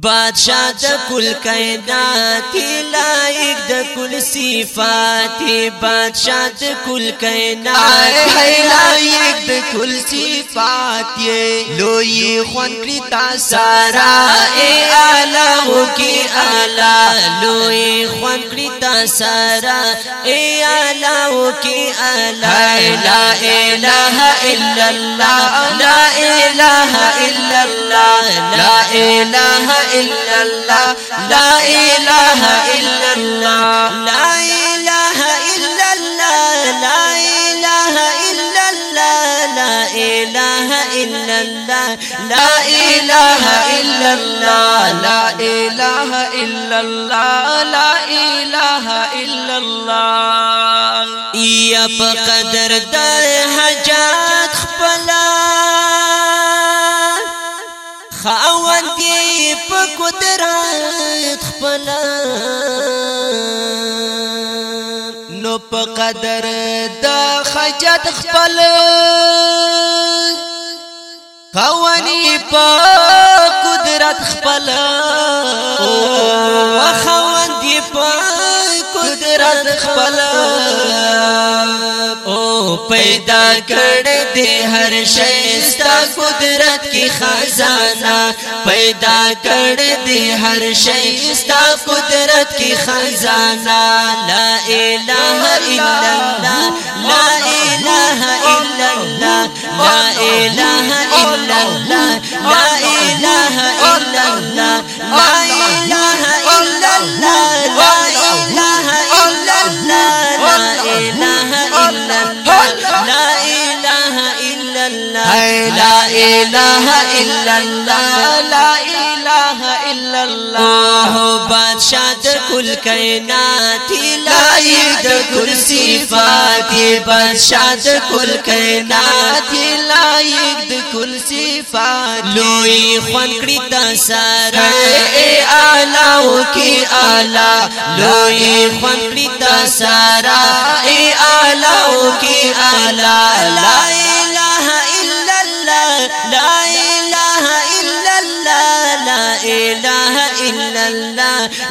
بادشاہ د کل کائنات لایق د کل صفات بادشاہ د کل کائنات لایق د کل صفات لوی خون کړی تا سارا اے اعلی کی اعلی لوی خون کړی تا سارا اے اعلی کی اعلی لا اله الا الله لا اله الا الله لا اله إلا الله. لا إله إلا الله. لا إله إلا الله. لا إله إلا الله. لا إله إلا الله. لا إله إلا الله. لا إله إلا الله. لا إله إلا الله. يا بقدر د حاجات خپلا خاوند دی په قدرت خپل نو په قدر د خجت خپل. خوانی په قدرت خپل. او خوند دی په قدرت خپل پیدا کړ دې هر شی ستا قدرت کی خزانہ پیدا کړ دې هر شی ستا قدرت کی خزانہ لا اله الا الله لا اله الا الله لا اله الا الله لا اله الا الله لا اله الا الله لا اله الا الله. لا اله الا الله. بادشاہ د کل کائنات لایق د کل صفات بادشاہ د کل کائنات لایق د کل صفات لوی خون کړی د سارا. اے اعلی او کی اعلی لوی خون کړی د سارا. اے اعلی او کی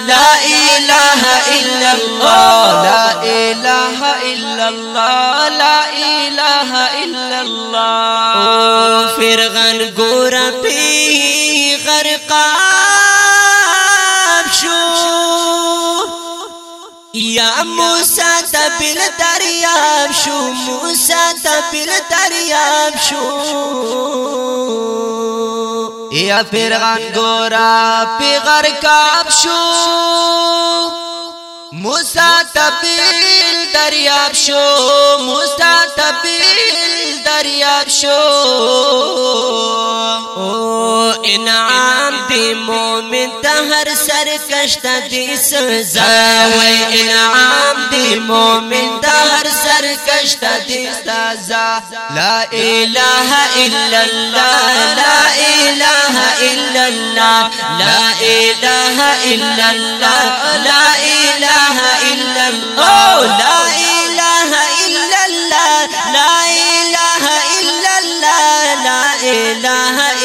لا إله إلا الله لا إله إلا الله لا إله إلا الله. فرغن ګور پی غرقاب شو. یا موسی تبل دریاب شو موسی تبل دریاب شو. یا پیرغان گورا پیغر کاب شو۔ موسا تبیل دریاب شو موسا تبیل دریاب شو۔ انعام دی مومن ته هر سر کشت دی سزا وای انعام دی مومن ته هر سر کشت دی سزا لا اله الا الله لا اله الا الله لا اله الا الله لا اله الا الله لا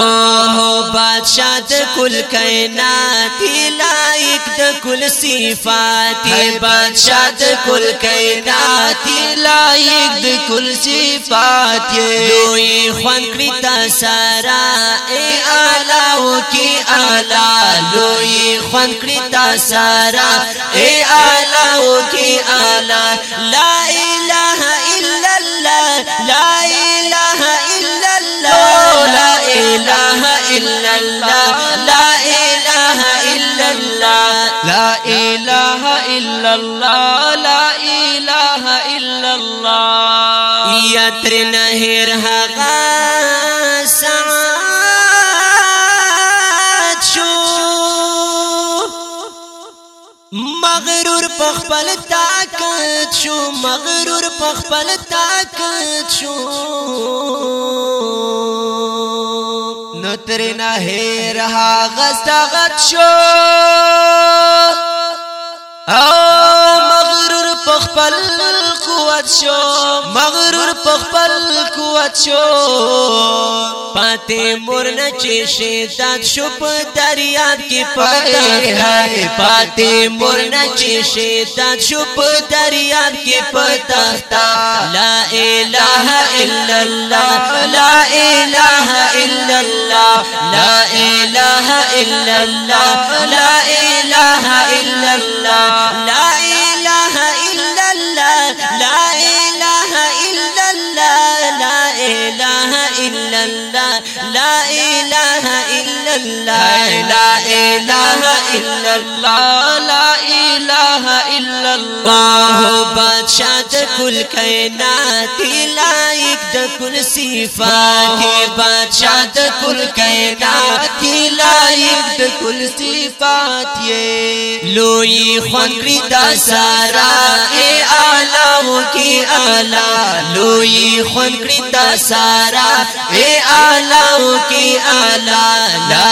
الا الله اوه بادشاہ د کل کائنات لایق د کل صفات بادشاہ د کل کائنات لایق د کل صفات لوی خوان کړی تا سارا اے اعلی او کی اعلی لوی خوان کړی تا سارا اے اعلی او کی اعلی لا إله إلا الله. لا إله إلا الله. لا إله إلا الله. لا إله إلا الله. يتر نهر هغا سعاد شو؟ مغرور پخپل طاقت شو. مغرور پخپل طاقت شو. تر نه هیر ها غست غت شو. او پخپل قوت شو. مغرور پخپل قوت شو. پاتې مور نه چی شیداد شو پا دریاب کې پاتې هاي پاتې مور نه چی شیداد شو پا دریاب کی پتا لا اله الا الله لا اله الا الله لا اله الا الله لا اله الا الله لا الا الله لا اله الا الله لا اله الا الله بادشاہ د کل کائنات لایق د کل صفات. بادشاہ د کل کائنات لایق د کل صفات. یہ لوی خوان دا سارا اے اعلی کی اعلی لوی خوان دا سارا اے اعلی کی اعلی لا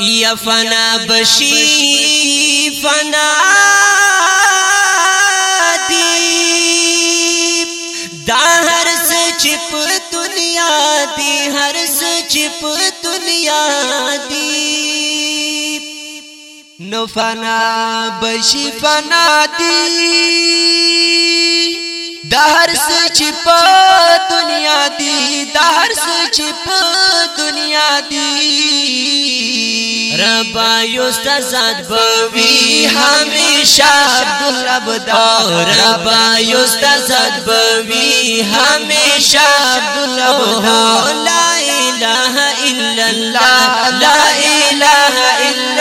يا فنا بشي فنا دی دا هر څه په دنیا دی هر څه په دنیا دی. نو فنا بشي فنا دی دا هر څه چې په دنیا دی دا هر څه چې په دنیا دی رب یو ستزاد بوي هميشه عبد الرب دا. رب یو ستزاد بوي هميشه عبد الرب دا. لا اله الا الله لا اله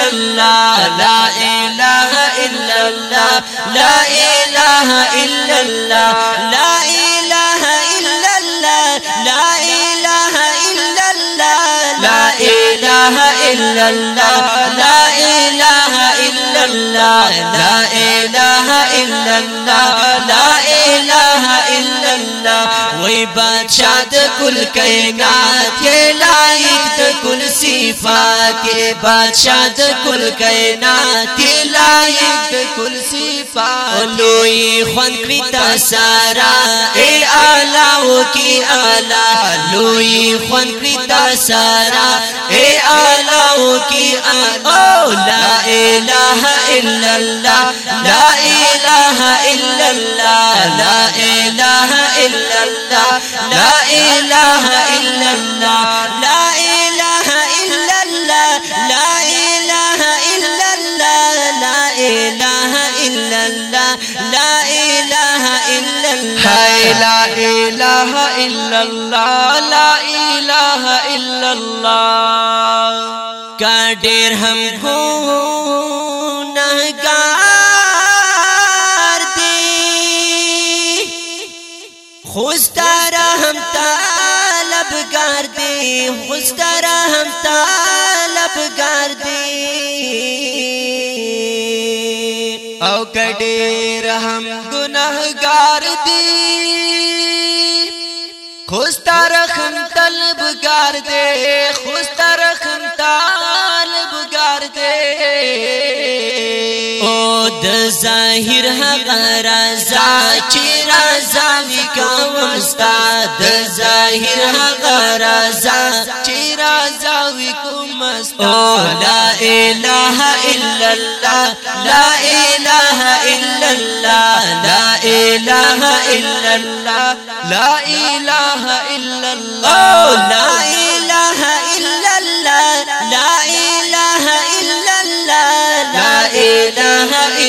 الله لا إله الا الله لا إله الا الله لا إله الا الله لا إله الا الله لا إله الا الله لا إله الا الله لا إله الا الله لا إله الا الله وی بادشاہ د کل کائنات کل صفات کې بادشاہ د کل کائنات لایق د کل صفات لوی خوان کړی تا سارا اے اعلی کی اعلی لوی خوان کړی تا سارا اے اعلی کی اعلی لا اله الا الله لا اله الا الله لا اله الا الله لا اله الا الله لا إله إلا الله لا إله إلا الله. لا إله إلا الله لا إله إلا الله. قادر هم گنہگار دی. خوستارا ہم طالب دی خوستارا او کډیر هم گناهګار دی خوستار خم طلبګار دی خوستار خم طالبګار دی او د ظاهر هغه رضا چې رضا وکوم استاد د ظاهر هغه رضا چې رضا وکوم او لا اله الا الله لا اله الا الله لا اله الا الله لا اله الا الله لا اله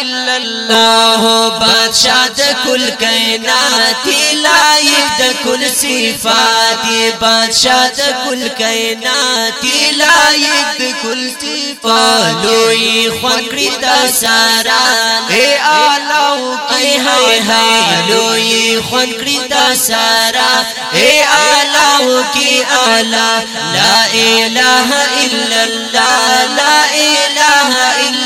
إلا الله. بادشاہ د کل کائنات لایق د کل صفات. بادشاہ د کل کائنات لایق د کل صفات. لوی خوکړی د سارا اے آلاو اے هاي هاي لوی خوکړی د سارا اے آلاو کی اعلی لا اله الا الله لا اله الا